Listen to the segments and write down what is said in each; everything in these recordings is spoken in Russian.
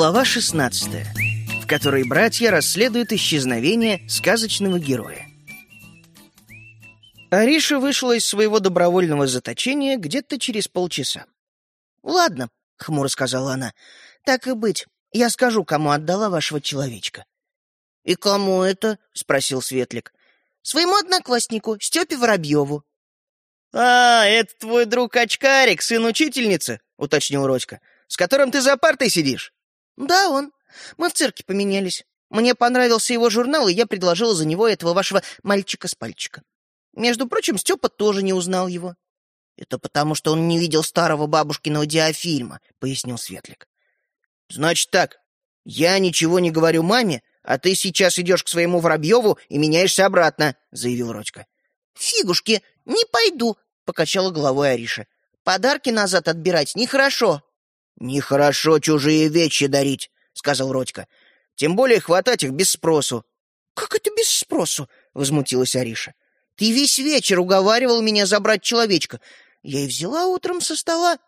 Глава 16, в которой братья расследуют исчезновение сказочного героя. Ариша вышла из своего добровольного заточения где-то через полчаса. «Ладно», — хмуро сказала она, — «так и быть, я скажу, кому отдала вашего человечка». «И кому это?» — спросил Светлик. «Своему однокласснику, Степе Воробьеву». «А, это твой друг Очкарик, сын учительницы», — уточнил Родька, — «с которым ты за партой сидишь». «Да, он. Мы в цирке поменялись. Мне понравился его журнал, и я предложила за него этого вашего мальчика с пальчика. Между прочим, Степа тоже не узнал его». «Это потому, что он не видел старого бабушкиного диафильма», — пояснил Светлик. «Значит так, я ничего не говорю маме, а ты сейчас идешь к своему Воробьеву и меняешься обратно», — заявил Родька. «Фигушки, не пойду», — покачала головой Ариша. «Подарки назад отбирать нехорошо». «Нехорошо чужие вещи дарить», — сказал Родька. «Тем более хватать их без спросу». «Как это без спросу?» — возмутилась Ариша. «Ты весь вечер уговаривал меня забрать человечка. Я и взяла утром со стола».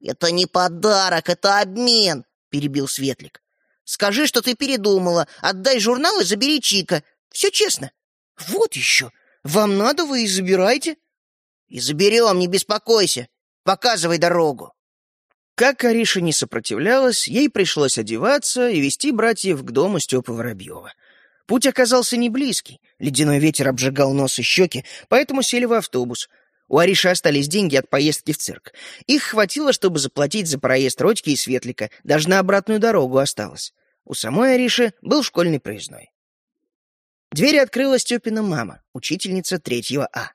«Это не подарок, это обмен», — перебил Светлик. «Скажи, что ты передумала. Отдай журнал и забери Чика. Все честно». «Вот еще. Вам надо, вы и забирайте». «И заберем, не беспокойся. Показывай дорогу». Как Ариша не сопротивлялась, ей пришлось одеваться и вести братьев к дому Степы Воробьева. Путь оказался не близкий, ледяной ветер обжигал нос и щеки, поэтому сели в автобус. У Ариши остались деньги от поездки в цирк. Их хватило, чтобы заплатить за проезд Родьки и Светлика, даже на обратную дорогу осталось. У самой Ариши был школьный проездной. Дверь открыла Степина мама, учительница третьего А.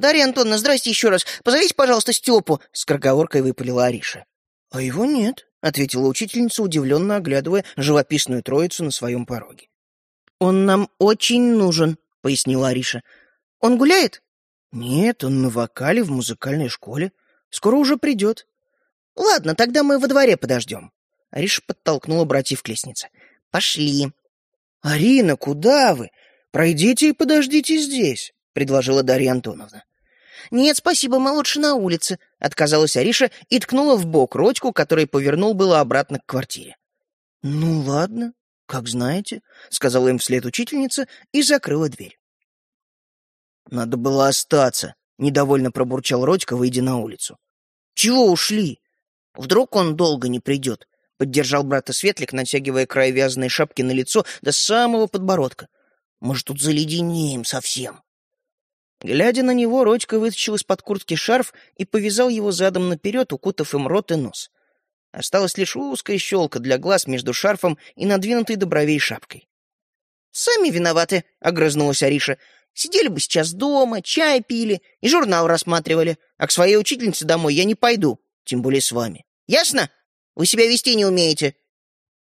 «Дарья Антоновна, здрасте еще раз. Позовите, пожалуйста, Степу!» — скороговоркой выпалила Ариша. «А его нет», — ответила учительница, удивленно оглядывая живописную троицу на своем пороге. «Он нам очень нужен», — пояснила Ариша. «Он гуляет?» «Нет, он на вокале в музыкальной школе. Скоро уже придет». «Ладно, тогда мы во дворе подождем». Ариша подтолкнула братьев к лестнице. «Пошли». «Арина, куда вы? Пройдите и подождите здесь», — предложила Дарья Антоновна. «Нет, спасибо, мы лучше на улице», — отказалась Ариша и ткнула в бок Родьку, который повернул было обратно к квартире. «Ну, ладно, как знаете», — сказала им вслед учительница и закрыла дверь. «Надо было остаться», — недовольно пробурчал Родька, выйдя на улицу. «Чего ушли? Вдруг он долго не придет?» — поддержал брата Светлик, натягивая край вязаной шапки на лицо до самого подбородка. «Мы ж тут заледенеем совсем». Глядя на него, Родька вытащил из-под куртки шарф и повязал его задом наперед, укутав им рот и нос. Осталась лишь узкая щелка для глаз между шарфом и надвинутой до бровей шапкой. «Сами виноваты», — огрызнулась Ариша. «Сидели бы сейчас дома, чай пили и журнал рассматривали, а к своей учительнице домой я не пойду, тем более с вами. Ясно? Вы себя вести не умеете».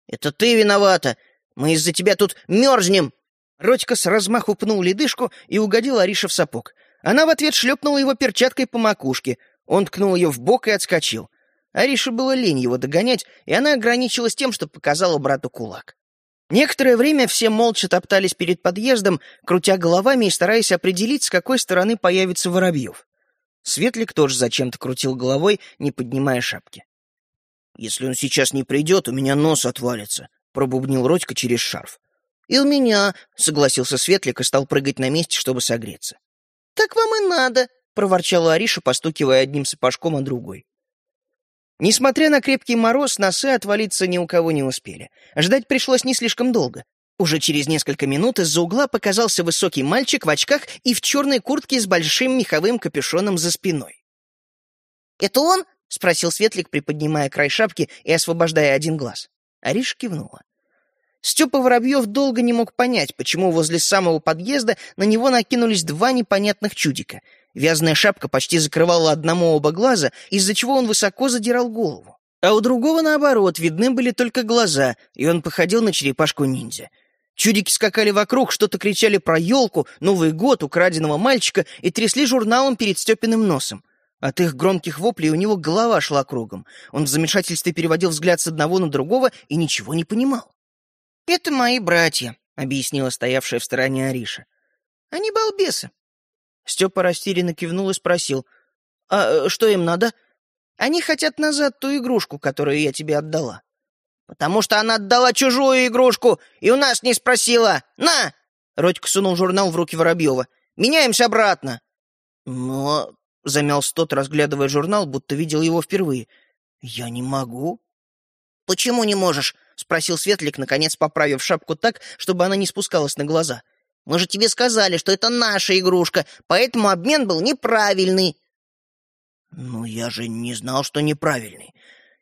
«Это ты виновата. Мы из-за тебя тут мерзнем», Родька с размаху пнул ледышку и угодил Арише в сапог. Она в ответ шлепнула его перчаткой по макушке. Он ткнул ее в бок и отскочил. Арише было лень его догонять, и она ограничилась тем, что показала брату кулак. Некоторое время все молча топтались перед подъездом, крутя головами и стараясь определить, с какой стороны появится Воробьев. Светлик тоже зачем-то крутил головой, не поднимая шапки. «Если он сейчас не придет, у меня нос отвалится», — пробубнил Родька через шарф. «И у меня», — согласился Светлик и стал прыгать на месте, чтобы согреться. «Так вам и надо», — проворчала Ариша, постукивая одним сапожком, а другой. Несмотря на крепкий мороз, носы отвалиться ни у кого не успели. Ждать пришлось не слишком долго. Уже через несколько минут из-за угла показался высокий мальчик в очках и в черной куртке с большим меховым капюшоном за спиной. «Это он?» — спросил Светлик, приподнимая край шапки и освобождая один глаз. Ариша кивнула. Степа Воробьев долго не мог понять, почему возле самого подъезда на него накинулись два непонятных чудика. Вязаная шапка почти закрывала одному оба глаза, из-за чего он высоко задирал голову. А у другого, наоборот, видны были только глаза, и он походил на черепашку-ниндзя. Чудики скакали вокруг, что-то кричали про елку, Новый год, украденного мальчика и трясли журналом перед Степиным носом. От их громких воплей у него голова шла кругом. Он в замешательстве переводил взгляд с одного на другого и ничего не понимал. «Это мои братья», — объяснила стоявшая в стороне Ариша. «Они балбесы». Степа растерянно кивнул и спросил. «А э, что им надо?» «Они хотят назад ту игрушку, которую я тебе отдала». Потому что она отдала чужую игрушку и у нас не спросила. На!» Родька сунул журнал в руки Воробьева. «Меняемся обратно». «Но...» — замялся тот, разглядывая журнал, будто видел его впервые. «Я не могу». «Почему не можешь?» — спросил Светлик, наконец поправив шапку так, чтобы она не спускалась на глаза. «Мы же тебе сказали, что это наша игрушка, поэтому обмен был неправильный». «Ну, я же не знал, что неправильный.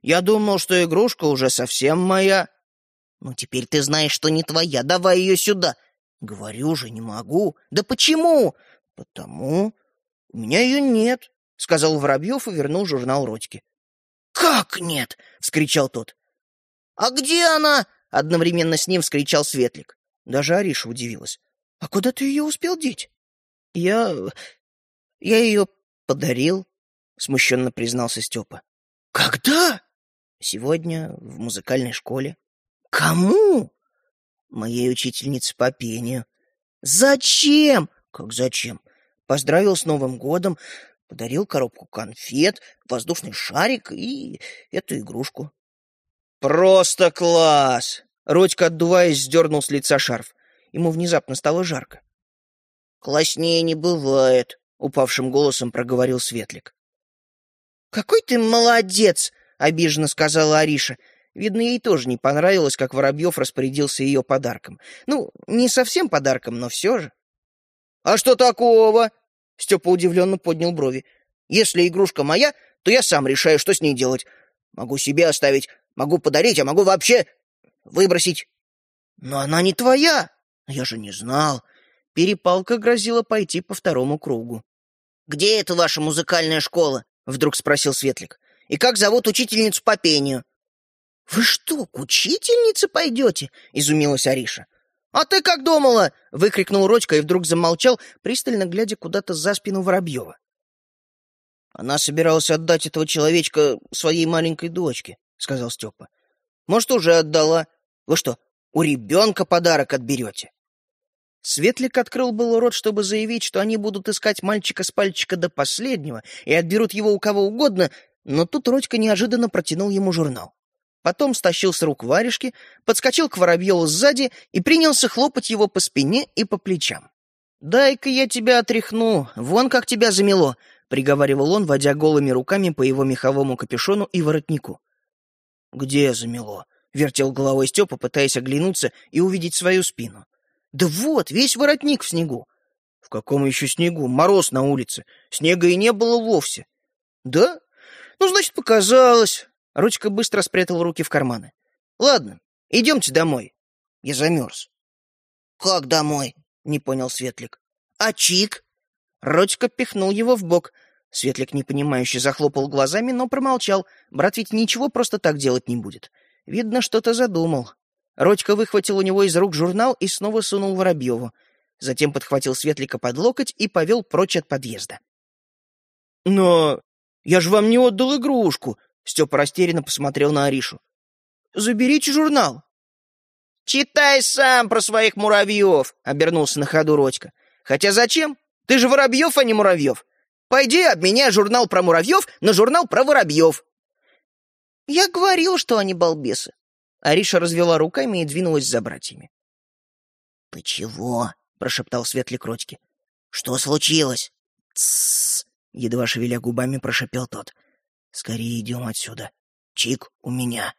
Я думал, что игрушка уже совсем моя». «Ну, теперь ты знаешь, что не твоя. Давай ее сюда». «Говорю же, не могу». «Да почему?» «Потому у меня ее нет», — сказал Воробьев и вернул журнал Родьке. «Как нет?» — вскричал тот. «А где она?» — одновременно с ним вскричал Светлик. Даже Ариша удивилась. «А куда ты ее успел деть?» «Я... я ее подарил», — смущенно признался Степа. «Когда?» «Сегодня в музыкальной школе». «Кому?» «Моей учительнице по пению». «Зачем?» «Как зачем?» «Поздравил с Новым годом, подарил коробку конфет, воздушный шарик и эту игрушку». «Просто класс!» Родька, отдуваясь, сдернул с лица шарф. Ему внезапно стало жарко. «Класснее не бывает», — упавшим голосом проговорил Светлик. «Какой ты молодец!» — обиженно сказала Ариша. Видно, ей тоже не понравилось, как Воробьев распорядился ее подарком. Ну, не совсем подарком, но все же. «А что такого?» — Степа удивленно поднял брови. «Если игрушка моя, то я сам решаю, что с ней делать. Могу себе оставить, Могу подарить, а могу вообще выбросить. Но она не твоя. Я же не знал. Перепалка грозила пойти по второму кругу. «Где эта ваша музыкальная школа?» — вдруг спросил Светлик. «И как зовут учительницу по пению?» «Вы что, к учительнице пойдете?» — изумилась Ариша. «А ты как думала?» — выкрикнул Родька и вдруг замолчал, пристально глядя куда-то за спину Воробьева. Она собиралась отдать этого человечка своей маленькой дочке. — сказал Степа. «Может, уже отдала. Вы что, у ребенка подарок отберете?» Светлик открыл был рот, чтобы заявить, что они будут искать мальчика с пальчика до последнего и отберут его у кого угодно, но тут Родька неожиданно протянул ему журнал. Потом стащил с рук варежки, подскочил к Воробьеву сзади и принялся хлопать его по спине и по плечам. «Дай-ка я тебя отряхну, вон как тебя замело», — приговаривал он, водя голыми руками по его меховому капюшону и воротнику. «Где замело?» — вертел головой Степа, пытаясь оглянуться и увидеть свою спину. «Да вот, весь воротник в снегу». «В каком еще снегу? Мороз на улице. Снега и не было вовсе». «Да? Ну, значит, показалось». Ручка быстро спрятал руки в карманы. «Ладно, идемте домой. Я замерз». «Как домой?» — не понял Светлик. «А Чик?» Рочка пихнул его в бок — Светлик непонимающе захлопал глазами, но промолчал. Брат ведь ничего просто так делать не будет. Видно, что-то задумал. Родька выхватил у него из рук журнал и снова сунул Воробьеву. Затем подхватил Светлика под локоть и повел прочь от подъезда. «Но я же вам не отдал игрушку!» Степа растерянно посмотрел на Аришу. «Заберите журнал!» «Читай сам про своих муравьев!» — обернулся на ходу Родька. «Хотя зачем? Ты же Воробьев, а не Муравьев!» Пойди обменяй журнал про муравьев на журнал про воробьев. Я говорил, что они балбесы. Ариша развела руками и двинулась за братьями. — Ты чего? — прошептал Светлик Родьке. — Что случилось? — Тссс! — едва шевеля губами прошепел тот. — Скорее идем отсюда. Чик у меня.